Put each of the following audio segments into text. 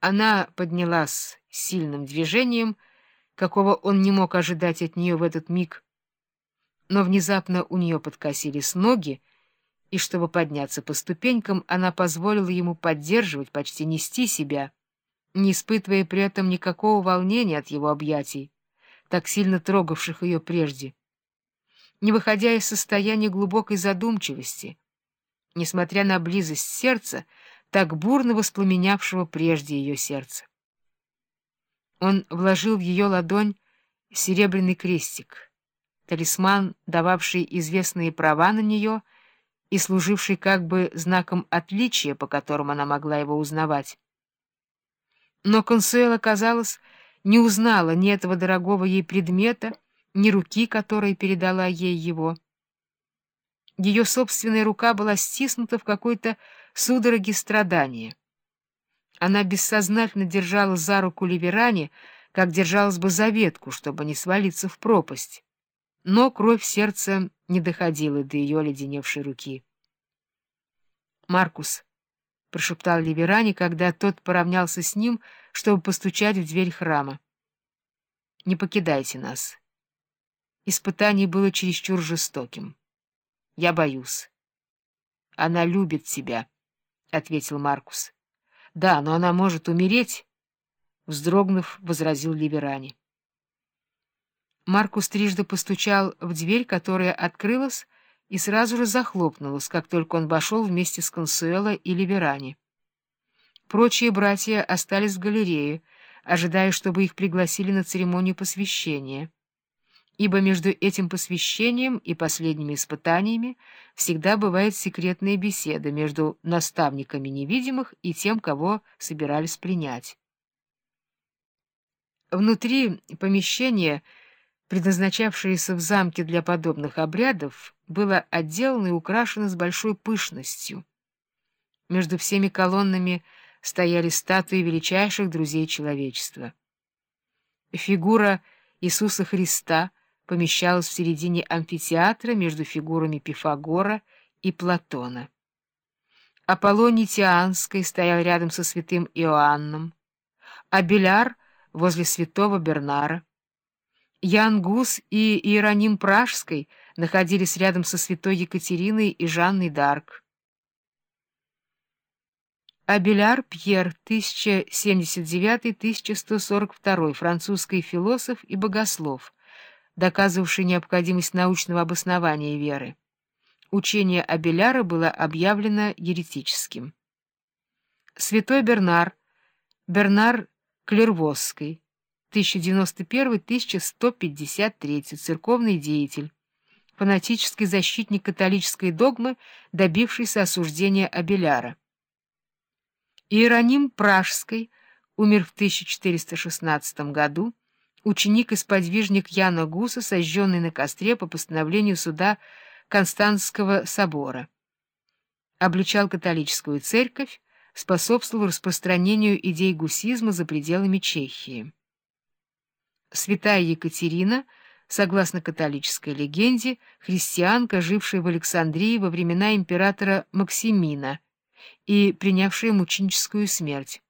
Она поднялась сильным движением, какого он не мог ожидать от нее в этот миг, но внезапно у нее подкосились ноги, и чтобы подняться по ступенькам, она позволила ему поддерживать, почти нести себя, не испытывая при этом никакого волнения от его объятий, так сильно трогавших ее прежде, не выходя из состояния глубокой задумчивости, несмотря на близость сердца, так бурно воспламенявшего прежде ее сердце. Он вложил в ее ладонь серебряный крестик, талисман, дававший известные права на нее и служивший как бы знаком отличия, по которому она могла его узнавать. Но Консуэла, казалось, не узнала ни этого дорогого ей предмета, ни руки, которой передала ей его. Ее собственная рука была стиснута в какой-то судороге страдания. Она бессознательно держала за руку Ливерани, как держалась бы за ветку, чтобы не свалиться в пропасть. Но кровь сердца не доходила до ее леденевшей руки. «Маркус», — прошептал Ливерани, когда тот поравнялся с ним, чтобы постучать в дверь храма. «Не покидайте нас. Испытание было чересчур жестоким». Я боюсь. — Она любит тебя, — ответил Маркус. — Да, но она может умереть, — вздрогнув, возразил Ливерани. Маркус трижды постучал в дверь, которая открылась и сразу же захлопнулась, как только он вошел вместе с Консуэло и Ливерани. Прочие братья остались в галерее, ожидая, чтобы их пригласили на церемонию посвящения ибо между этим посвящением и последними испытаниями всегда бывает секретная беседа между наставниками невидимых и тем, кого собирались принять. Внутри помещения, предназначавшееся в замке для подобных обрядов, было отделано и украшено с большой пышностью. Между всеми колоннами стояли статуи величайших друзей человечества. Фигура Иисуса Христа — помещалась в середине амфитеатра между фигурами Пифагора и Платона. Аполлоний Тианский стоял рядом со святым Иоанном, а Беляр — возле святого Бернара. Ян Гус и Иероним Пражской находились рядом со святой Екатериной и Жанной Д'Арк. Абеляр Пьер, 1079-1142, французский философ и богослов, доказывавший необходимость научного обоснования веры. Учение Абеляра было объявлено еретическим. Святой Бернар, Бернар Клервосский, 1091-1153, церковный деятель, фанатический защитник католической догмы, добившийся осуждения Абеляра. Иероним Пражский умер в 1416 году, ученик и сподвижник Яна Гуса, сожженный на костре по постановлению суда Константского собора. Обличал католическую церковь, способствовал распространению идей гусизма за пределами Чехии. Святая Екатерина, согласно католической легенде, христианка, жившая в Александрии во времена императора Максимина и принявшая мученическую смерть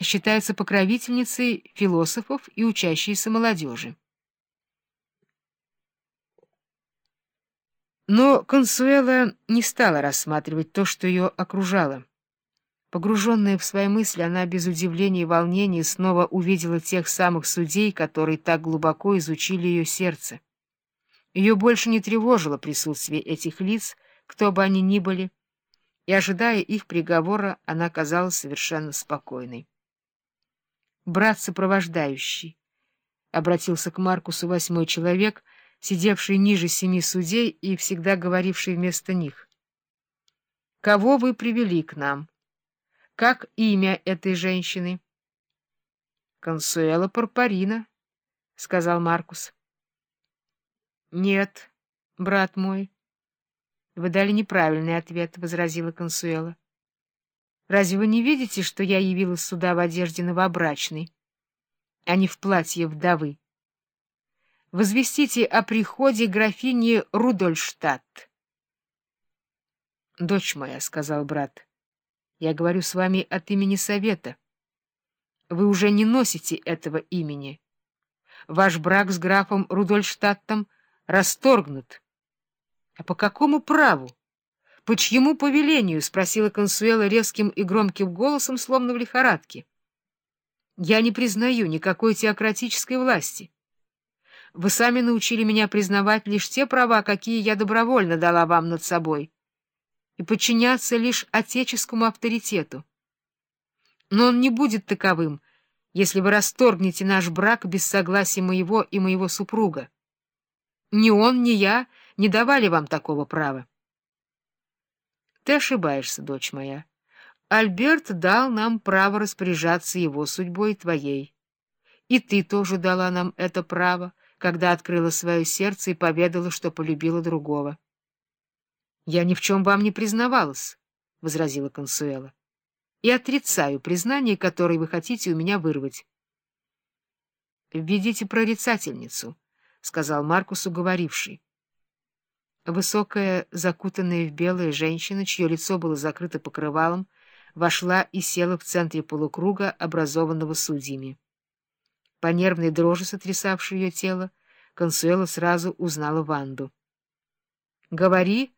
считается покровительницей философов и учащейся молодежи. Но Консуэла не стала рассматривать то, что ее окружало. Погруженная в свои мысли, она без удивления и волнения снова увидела тех самых судей, которые так глубоко изучили ее сердце. Ее больше не тревожило присутствие этих лиц, кто бы они ни были, и, ожидая их приговора, она казалась совершенно спокойной брат сопровождающий, — обратился к Маркусу восьмой человек, сидевший ниже семи судей и всегда говоривший вместо них. — Кого вы привели к нам? Как имя этой женщины? — Консуэла Парпарина, — сказал Маркус. — Нет, брат мой. — Вы дали неправильный ответ, — возразила Консуэла. Разве вы не видите, что я явилась сюда в одежде новобрачной, а не в платье вдовы? Возвестите о приходе графини Рудольштадт. — Дочь моя, — сказал брат, — я говорю с вами от имени совета. вы уже не носите этого имени. Ваш брак с графом Рудольштадтом расторгнут. — А по какому праву? По чьему повелению? — спросила Консуэла резким и громким голосом, словно в лихорадке. — Я не признаю никакой теократической власти. Вы сами научили меня признавать лишь те права, какие я добровольно дала вам над собой, и подчиняться лишь отеческому авторитету. Но он не будет таковым, если вы расторгнете наш брак без согласия моего и моего супруга. Ни он, ни я не давали вам такого права. Ты ошибаешься, дочь моя. Альберт дал нам право распоряжаться его судьбой твоей. И ты тоже дала нам это право, когда открыла свое сердце и поведала, что полюбила другого. — Я ни в чем вам не признавалась, — возразила Консуэла, — и отрицаю признание, которое вы хотите у меня вырвать. — Введите прорицательницу, — сказал Маркус, уговоривший. Высокая, закутанная в белое женщина, чье лицо было закрыто покрывалом, вошла и села в центре полукруга, образованного судьями. По нервной дрожи, сотрясавшей ее тело, Консуэла сразу узнала Ванду. — Говори,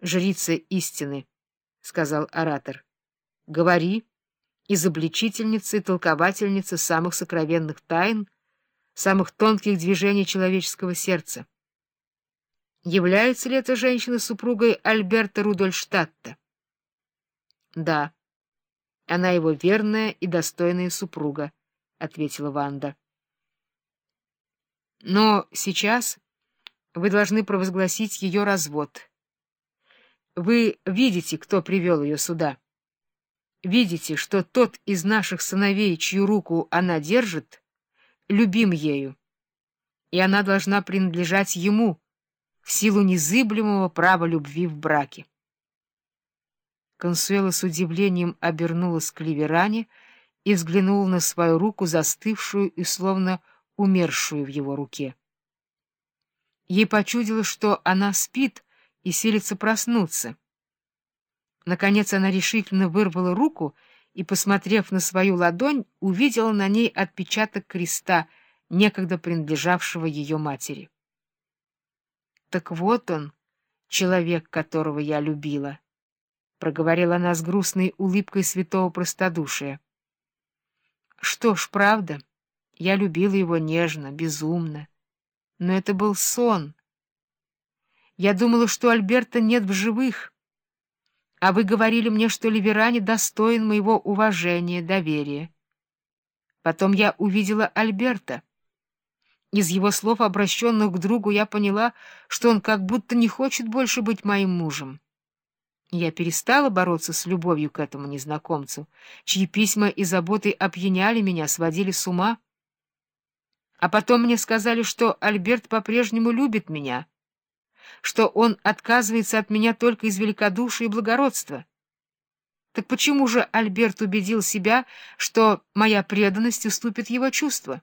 жрица истины, — сказал оратор. — Говори, изобличительница и толковательница самых сокровенных тайн, самых тонких движений человеческого сердца. Является ли эта женщина супругой Альберта Рудольштадта? — Да, она его верная и достойная супруга, — ответила Ванда. «Но сейчас вы должны провозгласить ее развод. Вы видите, кто привел ее сюда. Видите, что тот из наших сыновей, чью руку она держит, любим ею, и она должна принадлежать ему в силу незыблемого права любви в браке». Консуэла с удивлением обернулась к Ливеране, — и взглянул на свою руку, застывшую и словно умершую в его руке. Ей почудилось, что она спит и силится проснуться. Наконец она решительно вырвала руку и, посмотрев на свою ладонь, увидела на ней отпечаток креста, некогда принадлежавшего ее матери. «Так вот он, человек, которого я любила», — проговорила она с грустной улыбкой святого простодушия. Что ж, правда, я любила его нежно, безумно. Но это был сон. Я думала, что Альберта нет в живых. А вы говорили мне, что Ливерани достоин моего уважения, доверия. Потом я увидела Альберта. Из его слов, обращенных к другу, я поняла, что он как будто не хочет больше быть моим мужем. Я перестала бороться с любовью к этому незнакомцу, чьи письма и заботы опьяняли меня, сводили с ума. А потом мне сказали, что Альберт по-прежнему любит меня, что он отказывается от меня только из великодушия и благородства. Так почему же Альберт убедил себя, что моя преданность уступит его чувства?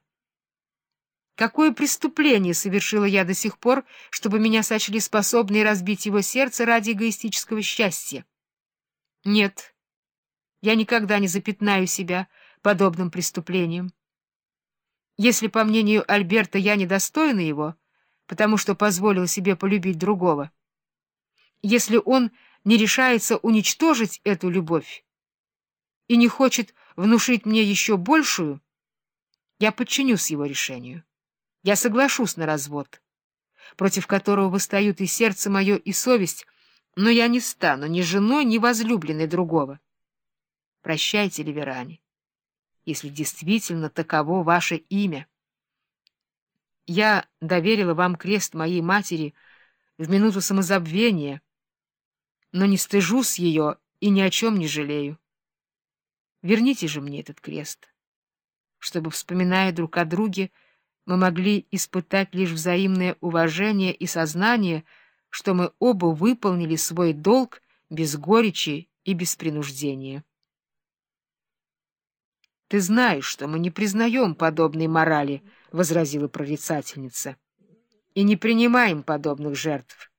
Какое преступление совершила я до сих пор, чтобы меня сочли способной разбить его сердце ради эгоистического счастья? Нет, я никогда не запятнаю себя подобным преступлением. Если, по мнению Альберта, я недостойна его, потому что позволила себе полюбить другого, если он не решается уничтожить эту любовь и не хочет внушить мне еще большую, я подчинюсь его решению. Я соглашусь на развод, против которого восстают и сердце мое, и совесть, но я не стану ни женой, ни возлюбленной другого. Прощайте, Ливерани, если действительно таково ваше имя. Я доверила вам крест моей матери в минуту самозабвения, но не стыжусь ее и ни о чем не жалею. Верните же мне этот крест, чтобы, вспоминая друг о друге, мы могли испытать лишь взаимное уважение и сознание, что мы оба выполнили свой долг без горечи и без принуждения. — Ты знаешь, что мы не признаем подобной морали, — возразила прорицательница, — и не принимаем подобных жертв.